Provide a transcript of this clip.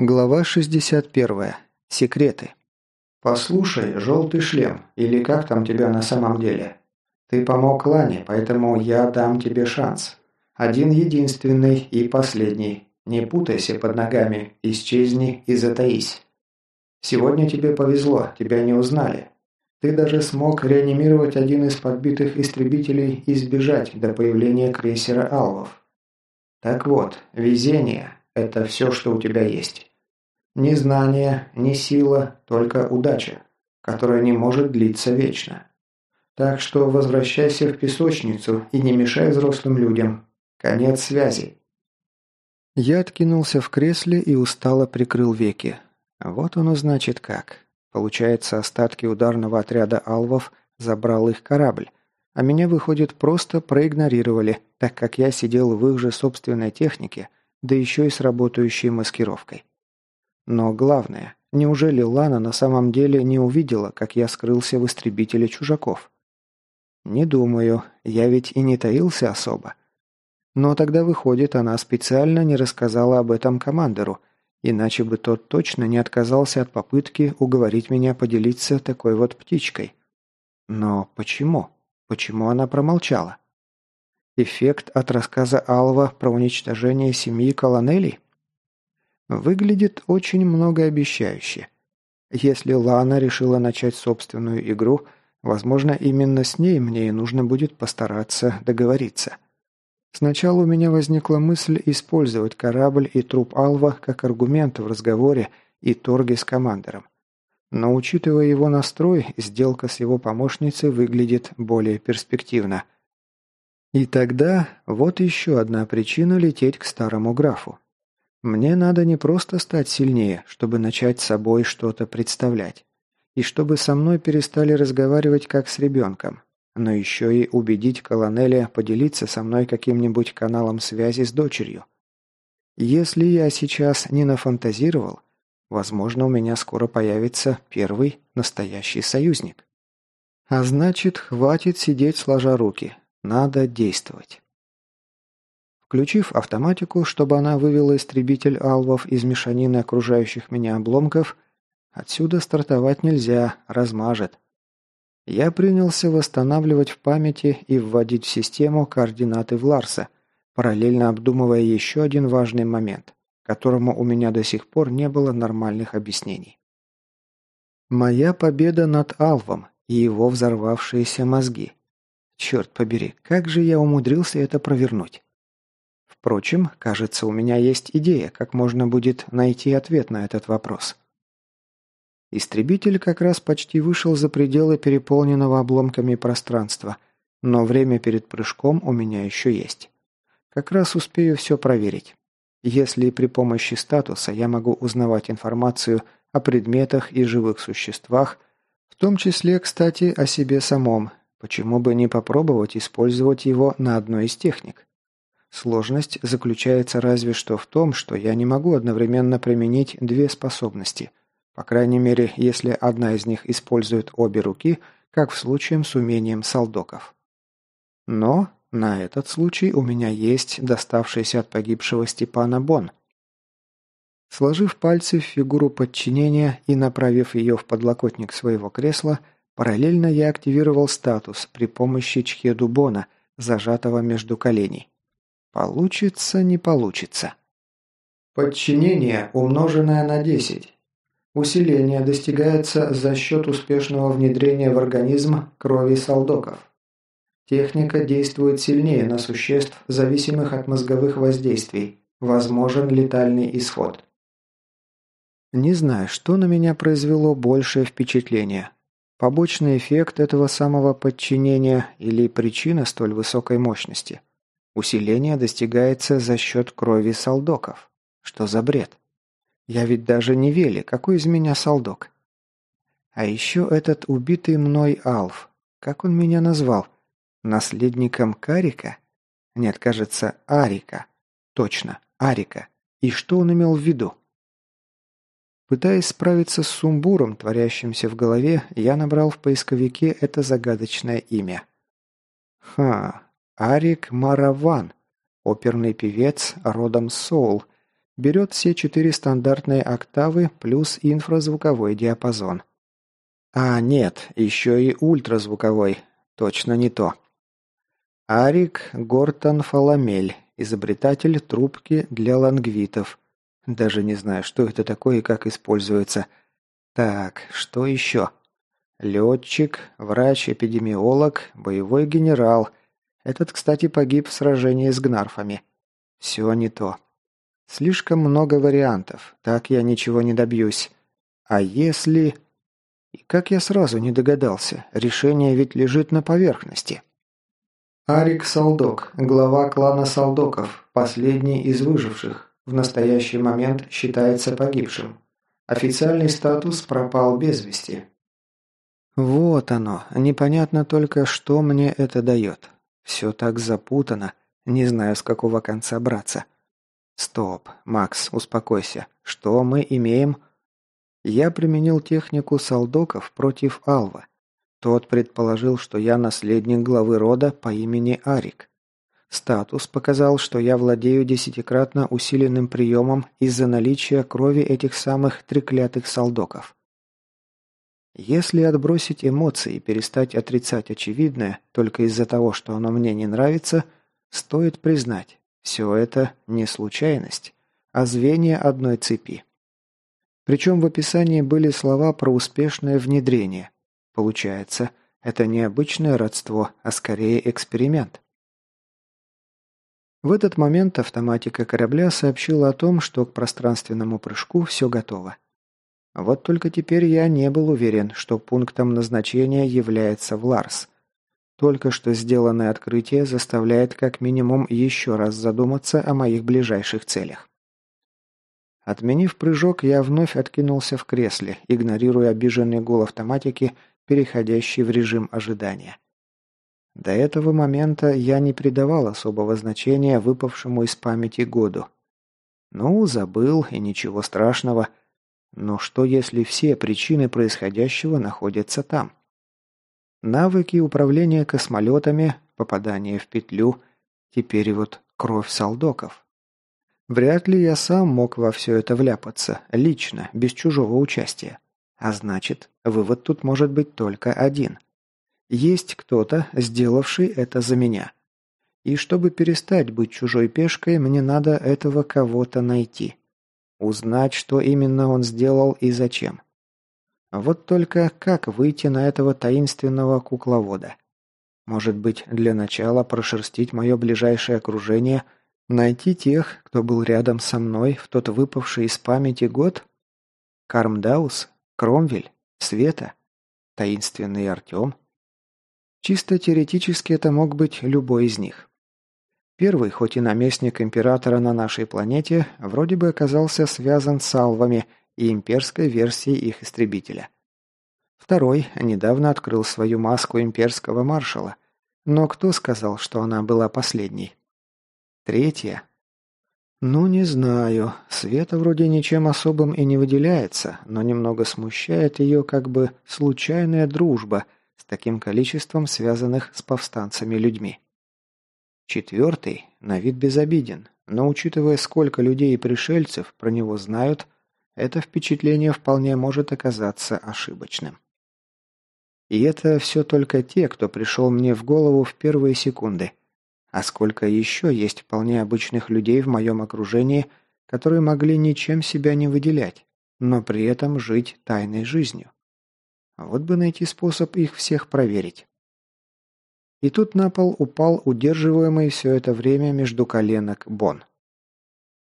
Глава 61. Секреты. «Послушай, желтый шлем, или как там тебя на самом деле? Ты помог Лане, поэтому я дам тебе шанс. Один единственный и последний. Не путайся под ногами, исчезни и затаись. Сегодня тебе повезло, тебя не узнали. Ты даже смог реанимировать один из подбитых истребителей и сбежать до появления крейсера Алвов. Так вот, везение – это все, что у тебя есть». Ни знание, ни сила, только удача, которая не может длиться вечно. Так что возвращайся в песочницу и не мешай взрослым людям. Конец связи. Я откинулся в кресле и устало прикрыл веки. Вот оно значит как. Получается, остатки ударного отряда алвов забрал их корабль, а меня, выходит, просто проигнорировали, так как я сидел в их же собственной технике, да еще и с работающей маскировкой. Но главное, неужели Лана на самом деле не увидела, как я скрылся в истребителе чужаков? Не думаю, я ведь и не таился особо. Но тогда выходит, она специально не рассказала об этом командору, иначе бы тот точно не отказался от попытки уговорить меня поделиться такой вот птичкой. Но почему? Почему она промолчала? Эффект от рассказа Алва про уничтожение семьи колонелей? Выглядит очень многообещающе. Если Лана решила начать собственную игру, возможно, именно с ней мне и нужно будет постараться договориться. Сначала у меня возникла мысль использовать корабль и труп Алва как аргумент в разговоре и торге с командором. Но учитывая его настрой, сделка с его помощницей выглядит более перспективно. И тогда вот еще одна причина лететь к старому графу. Мне надо не просто стать сильнее, чтобы начать собой что-то представлять. И чтобы со мной перестали разговаривать как с ребенком. Но еще и убедить колонеля поделиться со мной каким-нибудь каналом связи с дочерью. Если я сейчас не нафантазировал, возможно, у меня скоро появится первый настоящий союзник. А значит, хватит сидеть сложа руки. Надо действовать. Включив автоматику, чтобы она вывела истребитель алвов из мешанины окружающих меня обломков, отсюда стартовать нельзя, размажет. Я принялся восстанавливать в памяти и вводить в систему координаты Вларса, параллельно обдумывая еще один важный момент, которому у меня до сих пор не было нормальных объяснений. Моя победа над Алвом и его взорвавшиеся мозги. Черт побери, как же я умудрился это провернуть? Впрочем, кажется, у меня есть идея, как можно будет найти ответ на этот вопрос. Истребитель как раз почти вышел за пределы переполненного обломками пространства, но время перед прыжком у меня еще есть. Как раз успею все проверить. Если при помощи статуса я могу узнавать информацию о предметах и живых существах, в том числе, кстати, о себе самом, почему бы не попробовать использовать его на одной из техник? Сложность заключается разве что в том, что я не могу одновременно применить две способности. По крайней мере, если одна из них использует обе руки, как в случае с умением солдоков. Но на этот случай у меня есть доставшийся от погибшего Степана Бон. Сложив пальцы в фигуру подчинения и направив ее в подлокотник своего кресла, параллельно я активировал статус при помощи Чхеду Бона, зажатого между коленей. Получится, не получится. Подчинение, умноженное на 10. Усиление достигается за счет успешного внедрения в организм крови солдоков. Техника действует сильнее на существ, зависимых от мозговых воздействий. Возможен летальный исход. Не знаю, что на меня произвело большее впечатление. Побочный эффект этого самого подчинения или причина столь высокой мощности – Усиление достигается за счет крови солдоков. Что за бред? Я ведь даже не Вели, какой из меня солдок? А еще этот убитый мной Алф. Как он меня назвал? Наследником Карика? Нет, кажется, Арика. Точно, Арика. И что он имел в виду? Пытаясь справиться с сумбуром, творящимся в голове, я набрал в поисковике это загадочное имя. Ха, Арик Мараван, оперный певец родом Соул, берет все четыре стандартные октавы плюс инфразвуковой диапазон. А, нет, еще и ультразвуковой. Точно не то. Арик Гортон Фаламель, изобретатель трубки для лангвитов. Даже не знаю, что это такое и как используется. Так, что еще? Летчик, врач-эпидемиолог, боевой генерал. Этот, кстати, погиб в сражении с гнарфами. Все не то. Слишком много вариантов, так я ничего не добьюсь. А если... И как я сразу не догадался, решение ведь лежит на поверхности. Арик Салдок, глава клана Салдоков, последний из выживших, в настоящий момент считается погибшим. Официальный статус пропал без вести. Вот оно, непонятно только, что мне это дает. Все так запутано, не знаю, с какого конца браться. Стоп, Макс, успокойся. Что мы имеем? Я применил технику солдоков против Алва. Тот предположил, что я наследник главы рода по имени Арик. Статус показал, что я владею десятикратно усиленным приемом из-за наличия крови этих самых треклятых солдоков. Если отбросить эмоции и перестать отрицать очевидное только из-за того, что оно мне не нравится, стоит признать, все это не случайность, а звенья одной цепи. Причем в описании были слова про успешное внедрение. Получается, это не обычное родство, а скорее эксперимент. В этот момент автоматика корабля сообщила о том, что к пространственному прыжку все готово. Вот только теперь я не был уверен, что пунктом назначения является Вларс. Только что сделанное открытие заставляет как минимум еще раз задуматься о моих ближайших целях. Отменив прыжок, я вновь откинулся в кресле, игнорируя обиженный гул автоматики, переходящий в режим ожидания. До этого момента я не придавал особого значения выпавшему из памяти году. Ну, забыл, и ничего страшного – но что если все причины происходящего находятся там? Навыки управления космолетами, попадание в петлю, теперь вот кровь солдоков. Вряд ли я сам мог во все это вляпаться, лично, без чужого участия. А значит, вывод тут может быть только один. Есть кто-то, сделавший это за меня. И чтобы перестать быть чужой пешкой, мне надо этого кого-то найти. Узнать, что именно он сделал и зачем. Вот только как выйти на этого таинственного кукловода? Может быть, для начала прошерстить мое ближайшее окружение, найти тех, кто был рядом со мной в тот выпавший из памяти год? Кармдаус? Кромвель? Света? Таинственный Артем? Чисто теоретически это мог быть любой из них. Первый, хоть и наместник императора на нашей планете, вроде бы оказался связан с алвами и имперской версией их истребителя. Второй недавно открыл свою маску имперского маршала, но кто сказал, что она была последней? Третья. Ну, не знаю. Света вроде ничем особым и не выделяется, но немного смущает ее как бы случайная дружба с таким количеством связанных с повстанцами людьми. Четвертый на вид безобиден, но учитывая, сколько людей и пришельцев про него знают, это впечатление вполне может оказаться ошибочным. И это все только те, кто пришел мне в голову в первые секунды. А сколько еще есть вполне обычных людей в моем окружении, которые могли ничем себя не выделять, но при этом жить тайной жизнью. Вот бы найти способ их всех проверить. И тут на пол упал удерживаемый все это время между коленок Бон.